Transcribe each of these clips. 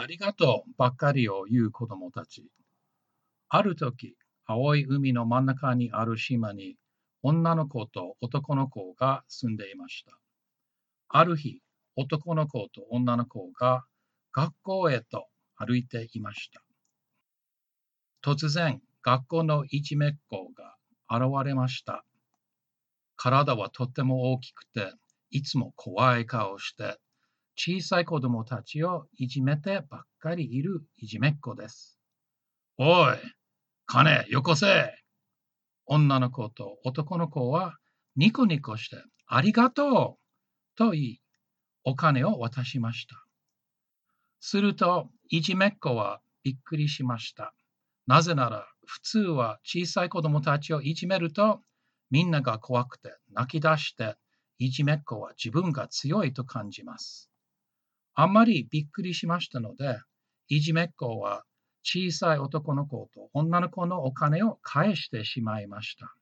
ありがとうばっかりを言う子供たち。ある時、青い海の真ん中にある島に女の子と男の子が住んでいました。ある日、男の子と女の子が学校へと歩いていました。突然、学校のいじめっ子が現れました。体はとても大きくて、いつも怖い顔して、小さい子供たちをいじめてばっかりいるいじめっ子です。おい、金よこせ女の子と男の子はニコニコしてありがとうと言い、お金を渡しました。すると、いじめっ子はびっくりしました。なぜなら、普通は小さい子供たちをいじめると、みんなが怖くて泣き出して、いじめっ子は自分が強いと感じます。あんまりびっくりしましたので、いじめっ子は小さい男の子と女の子のお金を返してしまいました。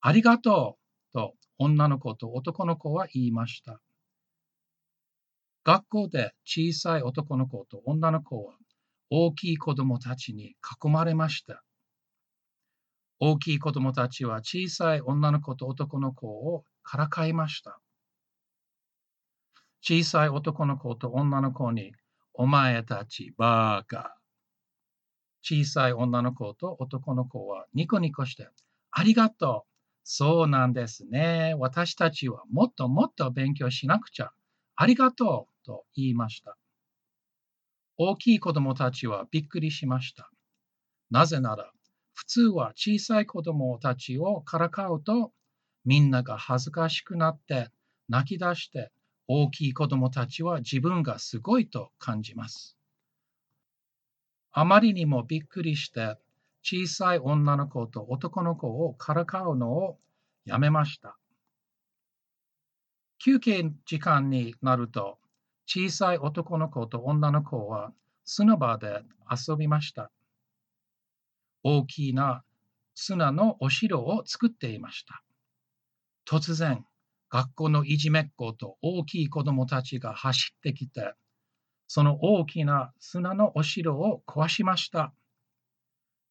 ありがとうと女の子と男の子は言いました。学校で小さい男の子と女の子は大きい子供たちに囲まれました。大きい子供たちは小さい女の子と男の子をからかいました。小さい男の子と女の子に、お前たちバーカ。小さい女の子と男の子はニコニコして、ありがとう。そうなんですね。私たちはもっともっと勉強しなくちゃ。ありがとうと言いました。大きい子供たちはびっくりしました。なぜなら、普通は小さい子供たちをからかうと、みんなが恥ずかしくなって泣き出して大きい子供たちは自分がすごいと感じます。あまりにもびっくりして小さい女の子と男の子をからかうのをやめました。休憩時間になると小さい男の子と女の子は砂場で遊びました。大きな砂のお城を作っていました。突然、学校のいじめっ子と大きい子供たちが走ってきて、その大きな砂のお城を壊しました。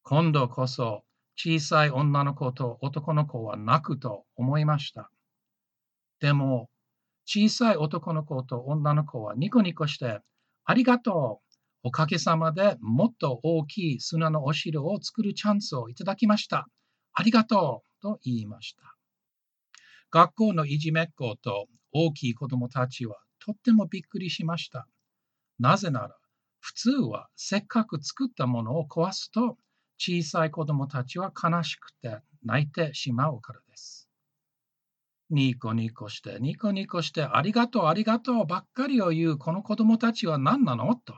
今度こそ小さい女の子と男の子は泣くと思いました。でも、小さい男の子と女の子はニコニコして、ありがとう。おかげさまでもっと大きい砂のお城を作るチャンスをいただきました。ありがとうと言いました。学校のいじめっ子と大きい子供たちはとってもびっくりしました。なぜなら、普通はせっかく作ったものを壊すと小さい子供たちは悲しくて泣いてしまうからです。ニコニコして、ニコニコして、ありがとう、ありがとうばっかりを言うこの子供たちは何なの？と。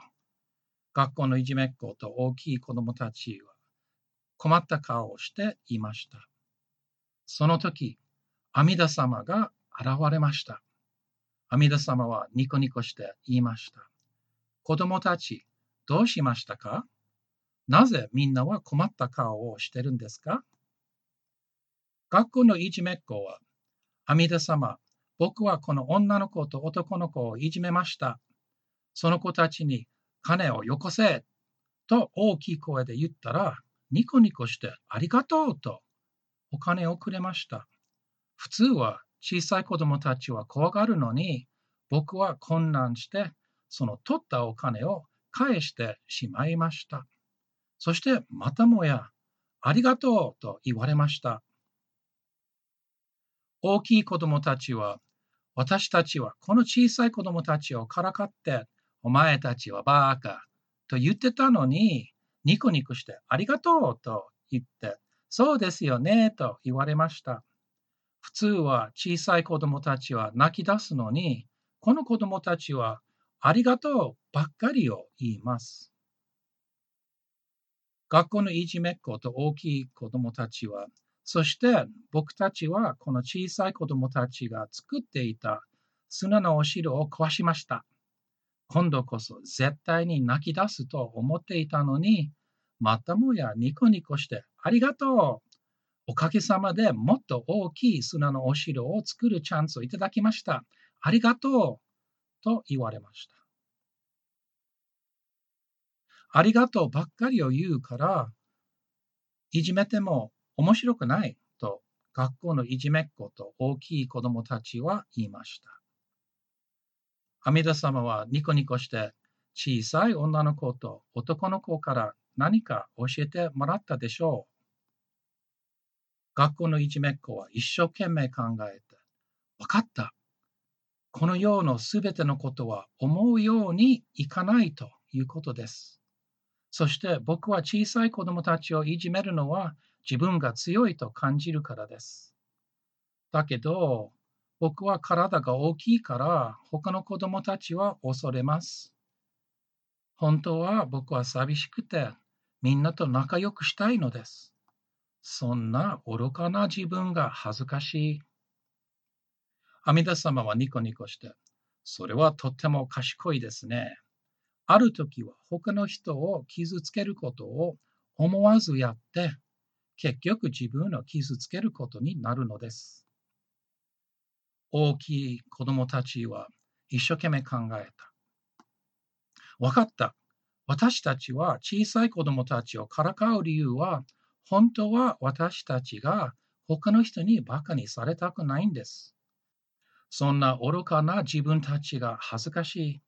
学校のいじめっ子と大きい子供たちは困った顔をしていました。その時、阿弥陀様が現れました。阿弥陀様はニコニコして言いました。子供たち、どうしましたか？なぜみんなは困った顔をしてるんですか？学校のいじめっ子は、阿弥陀様、僕はこの女の子と男の子をいじめました。その子たちに金をよこせと大きい声で言ったら、ニコニコしてありがとうとお金をくれました。普通は小さい子供たちは怖がるのに、僕は困難して、その取ったお金を返してしまいました。そしてまたもや、ありがとうと言われました。大きい子供たちは、私たちはこの小さい子供たちをからかって、お前たちはバーカと言ってたのに、ニコニコしてありがとうと言って、そうですよねと言われました。普通は小さい子供たちは泣き出すのに、この子供たちはありがとうばっかりを言います。学校のいじめっ子と大きい子供たちは、そして僕たちはこの小さい子供たちが作っていた砂のお城を壊しました。今度こそ絶対に泣き出すと思っていたのに、またもやニコニコしてありがとうおかげさまでもっと大きい砂のお城を作るチャンスをいただきました。ありがとうと言われました。ありがとうばっかりを言うから、いじめても面白くないと学校のいじめっ子と大きい子供たちは言いました。阿弥陀様はニコニコして小さい女の子と男の子から何か教えてもらったでしょう。学校のいじめっ子は一生懸命考えて、わかった。この世のすべてのことは思うようにいかないということです。そして僕は小さい子供たちをいじめるのは自分が強いと感じるからです。だけど、僕は体が大きいから他の子供たちは恐れます。本当は僕は寂しくてみんなと仲良くしたいのです。そんな愚かな自分が恥ずかしい。阿弥陀様はニコニコして、それはとっても賢いですね。ある時は他の人を傷つけることを思わずやって、結局自分を傷つけることになるのです。大きい子供たちは一生懸命考えた。わかった。私たちは小さい子供たちをからかう理由は本当は私たちが他の人に馬鹿にされたくないんです。そんな愚かな自分たちが恥ずかしい。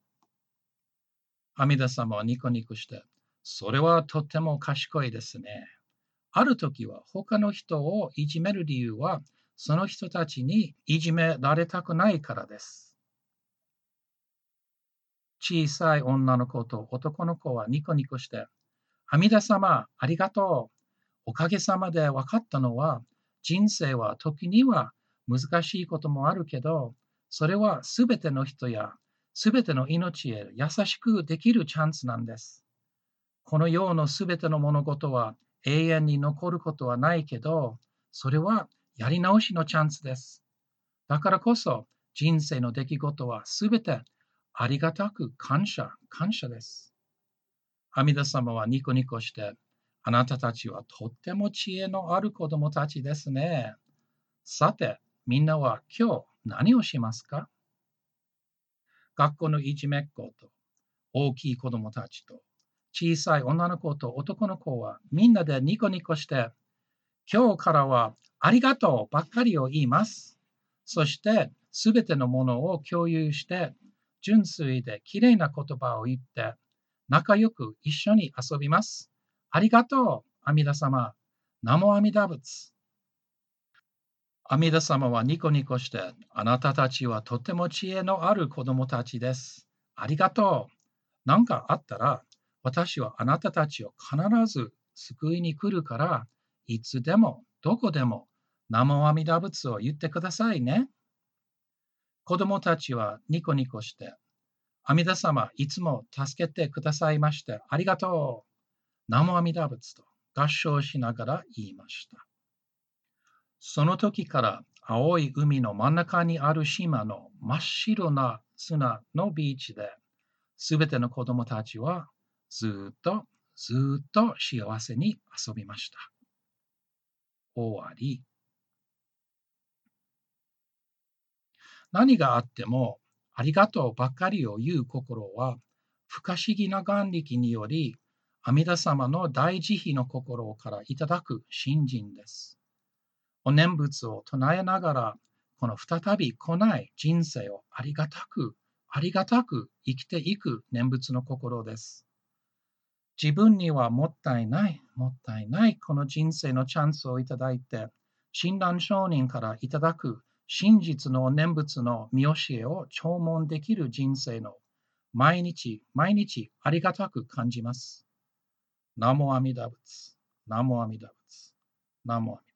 阿弥陀様はニコニコして、それはとても賢いですね。ある時は他の人をいじめる理由は、その人たちにいじめられたくないからです。小さい女の子と男の子はニコニコして、阿弥陀様、ありがとう。おかげさまで分かったのは、人生は時には難しいこともあるけど、それはすべての人やすべての命へ優しくできるチャンスなんです。この世のすべての物事は永遠に残ることはないけど、それはやり直しのチャンスです。だからこそ人生の出来事はすべてありがたく感謝、感謝です。阿弥陀様はニコニコしてあなたたちはとっても知恵のある子供たちですね。さて、みんなは今日何をしますか？学校のいじめっ子と大きい子供たちと小さい女の子と男の子はみんなでニコニコして今日からはありがとうばっかりを言います。そしてすべてのものを共有して純粋できれいな言葉を言って仲良く一緒に遊びます。ありがとう、阿弥陀様。ナモ阿弥陀仏。阿弥陀様はニコニコして、あなたたちはとても知恵のある子供たちです。ありがとう。何かあったら、私はあなたたちを必ず救いに来るから、いつでもどこでもナモ阿弥陀仏を言ってくださいね。子供たちはニコニコして、阿弥陀様、いつも助けてくださいましてありがとう。ナモアミダ仏と合唱しながら言いました。その時から青い海の真ん中にある島の真っ白な砂のビーチで、すべての子供たちはずっとずっと幸せに遊びました。終わり。何があってもありがとうばかりを言う心は不可思議な眼力により阿弥陀様の大慈悲の心からいただく信心です。お念仏を唱えながら、この再び来ない人生をありがたく、ありがたく生きていく念仏の心です。自分にはもったいない、もったいないこの人生のチャンスをいただいて、親鸞上人からいただく真実の念仏の見教えを弔問できる人生の毎日毎日ありがたく感じます。ナモアミダ仏。ナモアミダ仏。ナモアミ